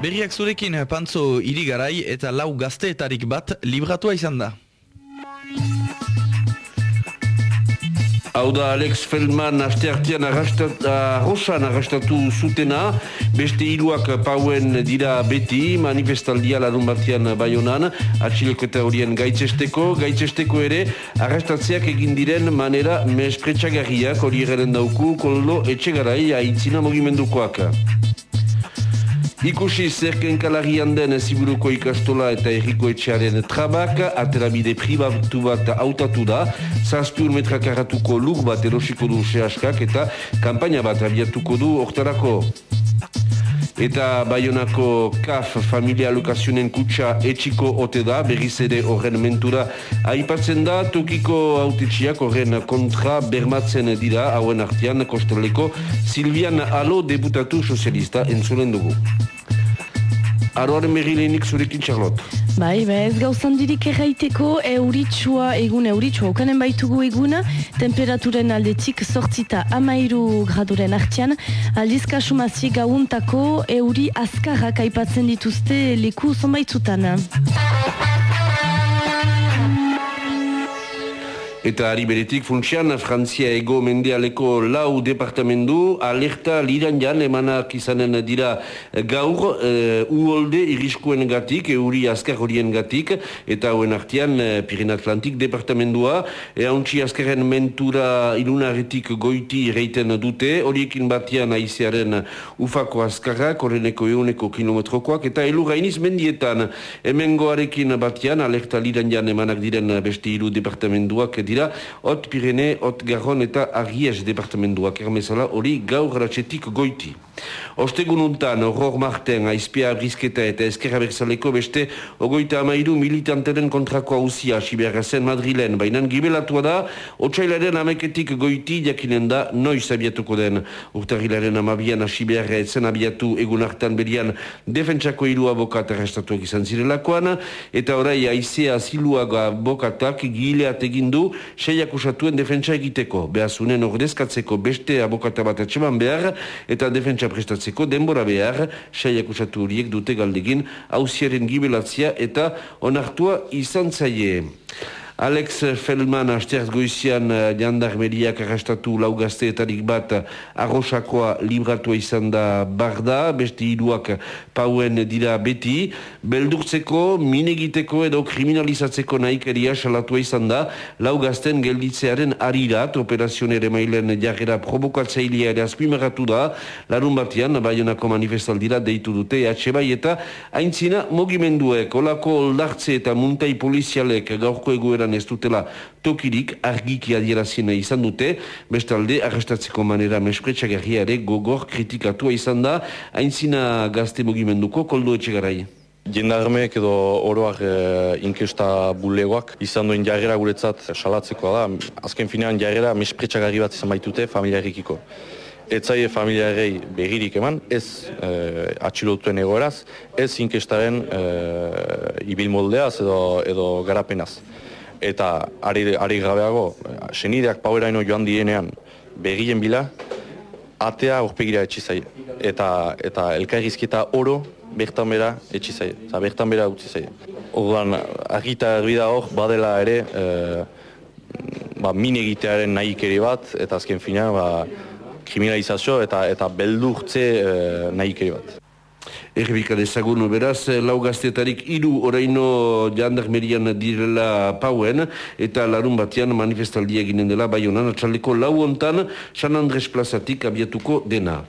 Berriak zurekin pantzo irigarai eta lau gazteetarik bat libratua izan da. Hau da Alex Feldman aste artean arrosan arrastatu zutena, beste hiruak pauen dira beti, manifestaldia larun batean baionan, atxileko eta horien gaitzesteko, gaitzesteko ere, arrastatzeak egin diren manera mespretsagarriak hori egaren dauku, koldo etxegarai aitzina mogimendukoak. Ikusi zerken kalarian den ziburuko ikastola eta erriko etxearen trabak, aterabide pribatu bat autatu da, zazpiur metrakaratuko lur bat erosiko du sehaskak eta kampaina bat abiatuko du oktarako. Eta Bayonako KAF familia lokazionen kutsa etxiko ote da, berriz ere horren mentura aipatzen da, tokiko autetxiak horren kontra bermatzen dira, hauen artean kosteleko Silvian Alo debutatu sozialista entzulen dugu. Aroaren berrilenik zurekin, Charlotte. Bai, ba ez gauzan dirik erraiteko euritsua egun euritsua okanen baitugu eguna temperaturen aldetik sortzita amairu graduren artian aldiz kasumazi gauntako euri azkarrak aipatzen dituzte leku zonbaitzutan. Eta ari beretik funtsian, Frantzia ego mendealeko lau departamendu, alerta liran jan emanak izanen dira gaur, uh, uolde iriskuen gatik, euri azkar horien gatik, eta hauen artian uh, Pirin Atlantik departamendua, eauntzi azkarren mentura ilunaretik goiti reiten dute, horiekin batian aizearen ufako azkarrak, horreneko euneko kilometrokoak, eta elu gainiz mendietan, emengoarekin batian, alerta liran jan emanak diren beste ilu departamenduak, dira, hot Pirene, hot Garron eta Argies departamentuak ermezala hori gaur ratxetik goiti. Ostegun untan, horror marten, aizpia brizketa eta ezkerra berzaleko beste ogoita amairu militanteren kontrako hausia Siberra zen Madrilen, baina gibelatua da, otxailaren ameketik goiti jakinen da noiz abiatuko den. Urtarrilaren amabian Siberra etzen abiatu egun hartan berian defentsako hiru abokat arrestatuak izan zirelakoan, eta orai aizea ziluaga abokatak gileat egindu seiak usatuen defentsa egiteko. Behazunen ordezkatzeko beste abokata bat atseman behar, eta defentsa prestatzeko denbora behar, seiak usatu horiek dute galdegin, hausiaren gibelatzia eta onartua izan zaie. Alex Feldman asteaz goizian uh, jandarmeriak arrastatu laugazteetarik bat arrosakoa libratua izan da barda, beste hiduak pauen dira beti, beldurtzeko, minegiteko edo kriminalizatzeko nahikeria salatua izan da. Laugazten gelditzearen arirat, operazionere mailen jarrera provokatzailea ere azpimarratu da, larun batean, baionako manifestaldira deitu dute, atxe bai eta haintzina mogimenduek, olako oldartze eta muntai polizialek gaurko egoeran ez dutela tokirik argiki adierazien izan dute, bestalde arrestatzeko manera mespretsagarriare gogor kritikatua izan da, haintzina gazte mugimenduko koldo etxegarai. Jendarmeek edo oroak e, inkesta bulegoak izan duen jarrera guretzat salatzekoa da. Azken finean jarrera mespretsagarri bat izan baitute familiarrikiko. Ez zaie familiarrei begirik eman, ez e, atxilotuen egoeraz, ez inkestaren e, ibilmoldeaz edo, edo garapenaz eta ari, ari gabeago, senideak paueraino joan dienean begien bila, atea urpegira etxizai. Eta, eta elkarrizketa oro bertan bera etxizai. Eta bertan bera utzi zai. Orduan, argita erbida hor, badela ere, e, ba, min egitearen nahi bat, eta azken fina, ba, kriminalizazio eta eta beldurtze e, nahi bat. Erbika dezagun, beraz, lau gaztetarik iru oraino jandarmerian direla pauen, eta larun batean manifestaldia ginen dela, bai honan, atxaleko lau ontan, San Andres plazatik abiatuko dena.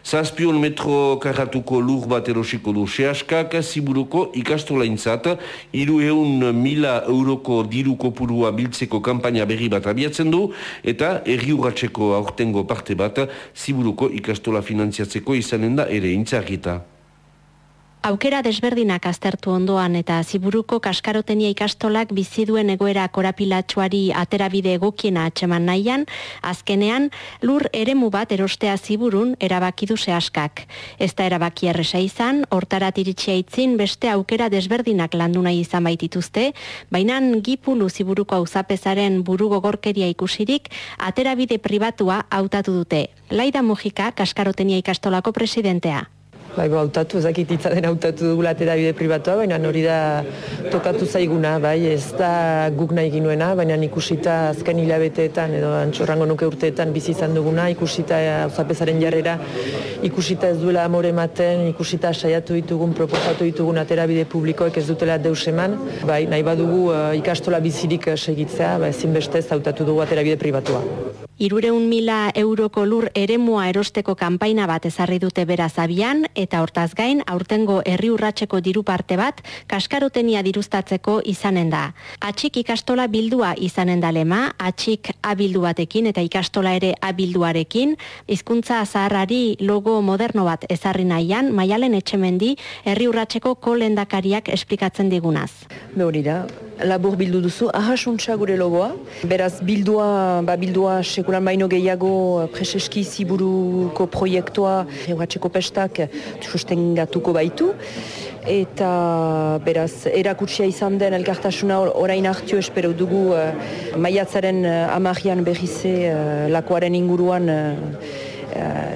Zazpion metro karratuko lur bat erosiko du sehaskak, ziburuko ikastola intzat, iru eun mila euroko diruko purua biltzeko kampaina berri bat abiatzen du, eta erri aurtengo parte bat, ziburuko ikastola finantziatzeko izanen da ere intzarrita. Aukera desberdinak aztertu ondoan eta ziburuko kaskarotenia ikastolak bizi duen egoera korapilatsuari aterabide egokiena atxeman nahian, azkenean lur eremu bat erostea ziburun erabaki du askak. Ez da erabaki erresa izan, hortarat iritsia itzin beste aukera desberdinak landu nahi izan baitituzte, baina gipulu ziburuko auzapezaren burugo gorkeria ikusirik aterabide pribatua hautatu dute. Laida Mujika kaskarotenia ikastolako presidentea. Bai, bo, hautatu, ezakit den hautatu dugula bide pribatua, baina hori da tokatu zaiguna, bai, ez da guk nahi ginuena, baina ikusita azken hilabeteetan edo antxorrango nuke urteetan bizi izan duguna, ikusita zauzapezaren jarrera, ikusita ez duela amore ematen, ikusita saiatu ditugun, proposatu ditugun aterabide publikoek ez dutela deus eman, bai, nahi badugu uh, ikastola bizirik segitzea, ba, ezin bestez hautatu dugu aterabide pribatua. Irureun mila euroko lur eremua erosteko kanpaina bat ezarri dute beraz abian, eta hortaz gain, aurtengo herri urratxeko diru parte bat, kaskarotenia dirustatzeko izanen da. Atxik ikastola bildua izanen da lema, atxik abildu batekin eta ikastola ere abilduarekin, hizkuntza zaharrari logo moderno bat ezarri nahian, maialen etxemendi herri urratxeko kolendakariak esplikatzen digunaz. Be hori da, labur bildu duzu, ahasuntza gure logoa. Beraz, bildua, ba, bildua sekulan baino gehiago preseski ziburuko proiektua euratxeko pestak susten gatuko baitu. Eta beraz, erakutsia izan den elkartasuna orain hartio espero dugu uh, maiatzaren uh, amarrian behize uh, lakoaren inguruan uh,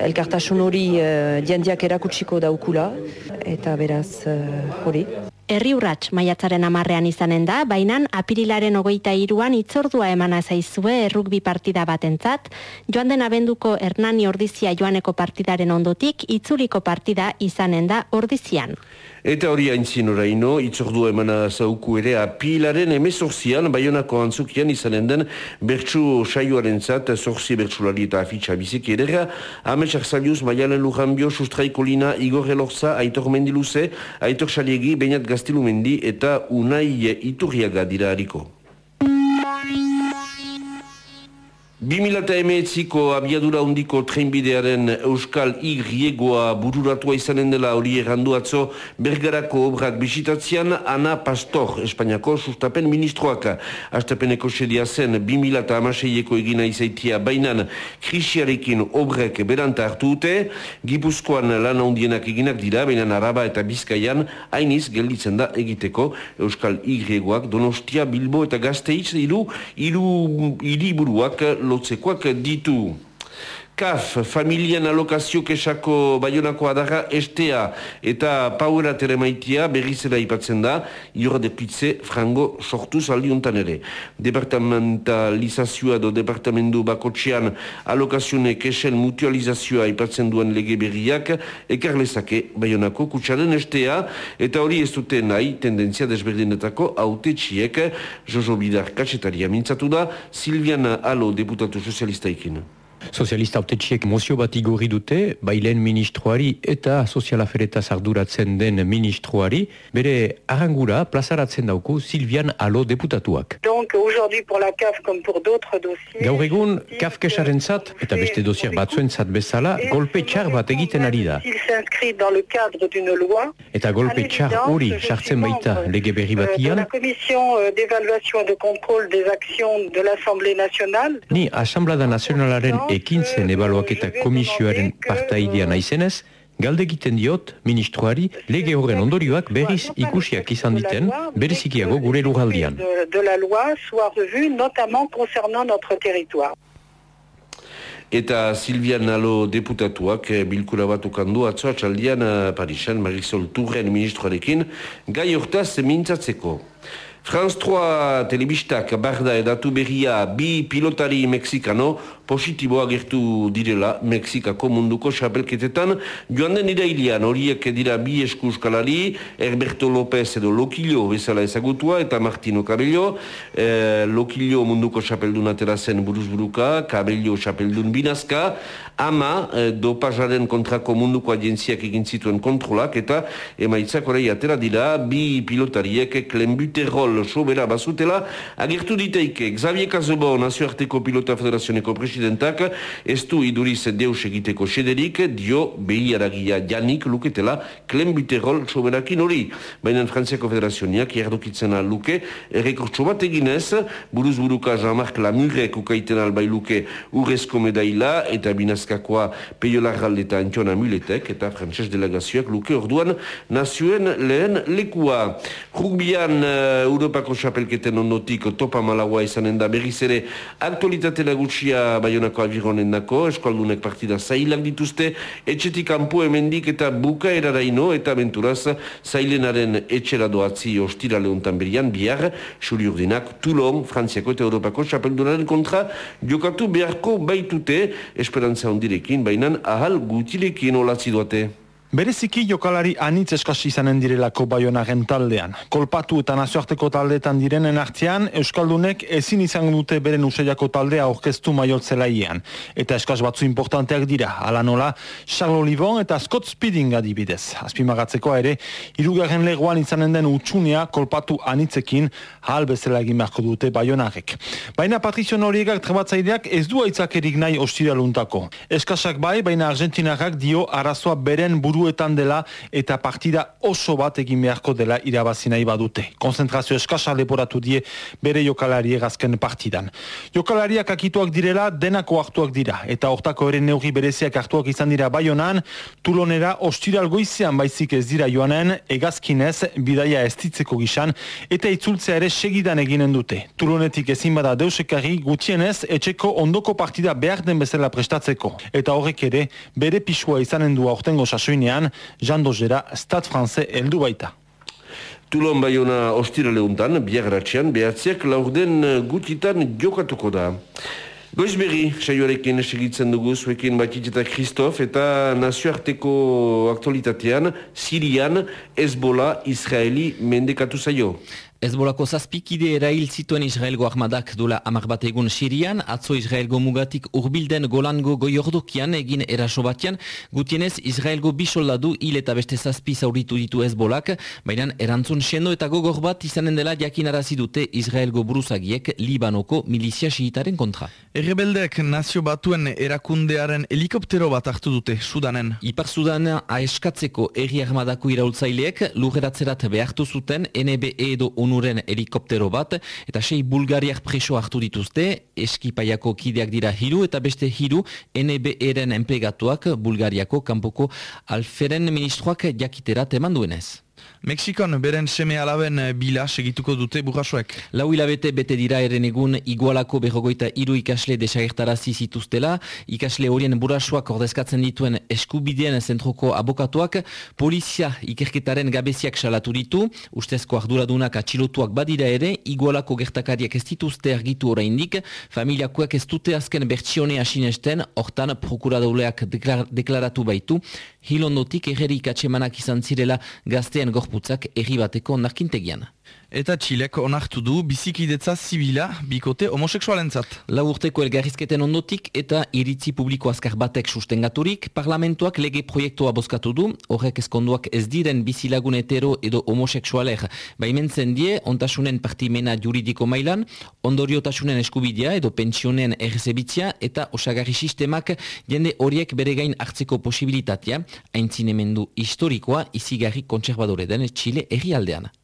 elkartasun hori uh, diendiak erakutsiko daukula. Eta beraz, hori. Herri urrats maiatzaren amarrean izanen da, baina apirilaren ogeita iruan itzordua emana zaizue errukbi partida batentzat, joan den abenduko Hernani ordizia joaneko partidaren ondotik, itzuliko partida izanen da ordizian. Eta hori haintzin oraino, itzordu emana zauku ere apilaren emezorzian, baionako antzukian izanen den bertsu saioaren zat, zorzi bertsulari eta afitxa biziki edera, ametsak zaliuz, maialen lujanbio, sustraiko lina, igor elorza, aitor mendiluze, aitor xaliegi, bainat gaztilumendi eta unai iturriaga dira hariko. 2008ko abiadura hundiko trenbidearen Euskal Igriegoa bururatua izanen dela hori errandu atzo bergarako obrak bisitatzean Ana Pastor, Espainiako sustapen ministroak. Astapeneko sedia zen 2008ko egina izaitia bainan krisiarekin obrek beranta hartu dute, Gipuzkoan lan handienak eginak dira, bainan Araba eta Bizkaian hainiz gelditzen da egiteko Euskal Igriegoak Donostia, Bilbo eta Gazteiz iru, iru, iriburuak lotzekoak ditu. KAF, familian alokazio kesako baionako adarra estea eta pauera teremaitia berrizera ipatzen da, iora de pitze frango sortu zaldiuntan ere. Departamentalizazioa do departamendu bakotxean alokazione kesen mutualizazioa ipatzen duen lege berriak, ekarlezake baionako kutsaren estea eta hori ez dute nahi tendentzia desberdinetako haute txiek, Jojo Bidar katsetaria mintzatu da, Silviana Alo, deputatu sozialista ikin. Sozialista autetxiek mozio bat igorri dute, bailen ministroari eta zarduratzen den ministroari, bere arangura plazaratzen Silvian Alo deputatuak. Donc, aujourd'hui, pour la CAF, comme pour d'autres dossiers... Gaur egun, CAF kesaren zat, eta beste dosiak batzuen zat bezala, golpe txar bat egiten ari da. dans le cadre d'une loi... Eta golpe txar hori sartzen baita lege berri batian... De la commission euh, d'évaluation et de contrôle des actions de l'Assemblée nationale... Ni, Asamblada Nazionalaren ekintzen ebaluaketa komisioaren partaidea naizenez, galde egiten diot ministroari lege horren ondorioak berriz ikusiak izan diten berezikiago gure lugaldian. De la loi soit revu notamment concernant notre territoire. Eta Silvian Nalo deputatuak eh, bilkura bat ukandu atzoa txaldian eh, Parisan Marisol Turren ministroarekin gai hortaz mintzatzeko. France 3 telebistak barda edatu berria bi pilotari mexikano positibo agertu direla Mexikako munduko xapelketetan. Joan den irailian horiek dira bi eskuskalari Herberto López edo Lokillo bezala ezagutua eta Martino Cabello. Eh, Lokillo munduko xapeldun atera zen buruzburuka Cabello xapeldun binazka. Ama eh, dopazaren kontrako munduko agentziak egin zituen kontrolak eta emaitzak horrei atera dira bi pilotariek klembuterrol sobera bazutela agertu diteike. Xavier Cazobo nazioarteko pilota federazioneko presidentak ez du iduriz deus egiteko sederik dio behi aragia janik luketela klembuterrol soberakin hori. Baina Frantziako federazioniak jardokitzen luke errekortso bat eginez buruz buruka Jean-Marc Lamurek ukaiten albai luke urrezko medaila eta binazkakoa peio larralde eta Antiona Muletek eta frantses delegazioak luke orduan nazioen lehen lekua. Rugbian uh, Europako xapelketen ondotik topa malagoa izanen da berriz ere aktualitate lagutsia baionako avironen dako, eskualdunek partida zailak dituzte, etxetik kanpo emendik eta buka eraraino eta benturaz zailenaren etxera doatzi ostira lehuntan berian, bihar, xuri urdinak, Toulon, Frantziako eta Europako xapeldunaren kontra jokatu beharko baitute esperantza ondirekin, bainan ahal gutilekin olatzi duate. Bereziki jokalari anitz eskasi izanen direlako baionaren taldean. Kolpatu eta nazioarteko taldeetan direnen artean, Euskaldunek ezin izan dute beren usaiako taldea orkestu maiotzelaian. Eta eskas batzu importanteak dira, ala nola, Charles Olivon eta Scott Speeding adibidez. Azpimagatzeko ere, irugarren leguan izanen den utxunea kolpatu anitzekin, hal bezala egin beharko dute baionarek. Baina Patricio Noriegak trebatzaileak ez du aitzakerik nahi ostiraluntako. Eskasak bai, baina Argentinarrak dio arazoa beren buru buruetan dela eta partida oso bat egin beharko dela irabazi nahi badute. Konzentrazio eskasa leporatu die bere jokalari egazken partidan. Jokalariak akituak direla denako hartuak dira eta hortako ere neuri bereziak hartuak izan dira baionan, tulonera ostiral goizean baizik ez dira joanen egazkinez bidaia estitzeko gizan eta itzultzea ere segidan eginen dute. Tulonetik ezin bada deusekari gutienez etxeko ondoko partida behar den bezala prestatzeko. Eta horrek ere bere pisua izanen du aurtengo sasoinean zuzenean, Jean Dozera, Stade Francais heldu baita. Tulon baiona ostira lehuntan, biagratxean, behatziak laurden eh, gutitan jokatuko da. Goiz berri, saioarekin segitzen dugu, zuekin batit eta Kristof, eta nazioarteko aktualitatean, Sirian, Ezbola, Israeli, mendekatu zaio. Ezbolako zazpikide erail zituen Israelgo armadak dula amar bat egun Sirian, atzo Israelgo mugatik urbilden golango goiordokian egin eraso batian, gutienez Israelgo bisoldadu hil eta beste zazpi zauritu ditu Ezbolak, baina erantzun sendo eta gogor bat izanen dela jakin arazi dute Israelgo buruzagiek Libanoko milizia siitaren kontra. Errebeldek nazio batuen erakundearen helikoptero bat hartu dute, Sudanen. Ipar Sudana aeskatzeko erri armadako iraultzaileek lurreratzerat behartu zuten NBE edo onuren helikoptero bat, eta sei bulgariak preso hartu dituzte, eskipaiako kideak dira hiru, eta beste hiru NBE-ren enplegatuak bulgariako kanpoko alferen ministroak jakiterat eman duenez. Mexikon beren seme alaben eh, bila segituko dute burrasoek. Lau hilabete bete dira eren egun igualako berrogoita iru ikasle desagertarazi zituztela, ikasle horien burrasoak ordezkatzen dituen eskubideen zentroko abokatuak, polizia ikerketaren gabeziak salatu ditu, ustezko arduradunak atxilotuak badira ere, igualako gertakariak ez dituzte argitu oraindik, familiakoak ez dute azken bertsione asinesten, hortan prokuradauleak deklaratu baitu, hilondotik egerik atsemanak izan zirela gaztean gorputzak erri bateko narkintegian. Eta Txilek onartu du bizikidetza zibila bikote homoseksualentzat. La urteko elgarrizketen ondotik eta iritzi publiko azkar batek sustengaturik, parlamentuak lege proiektua bozkatu du, horrek eskonduak ez diren bizilagun hetero edo homoseksualer baimentzen die, ontasunen partimena juridiko mailan, ondoriotasunen eskubidea edo pensionen errezebitzia eta osagarri sistemak jende horiek bere gain hartzeko posibilitatea, haintzinemendu historikoa izigarri kontserbadore den Txile erri aldean.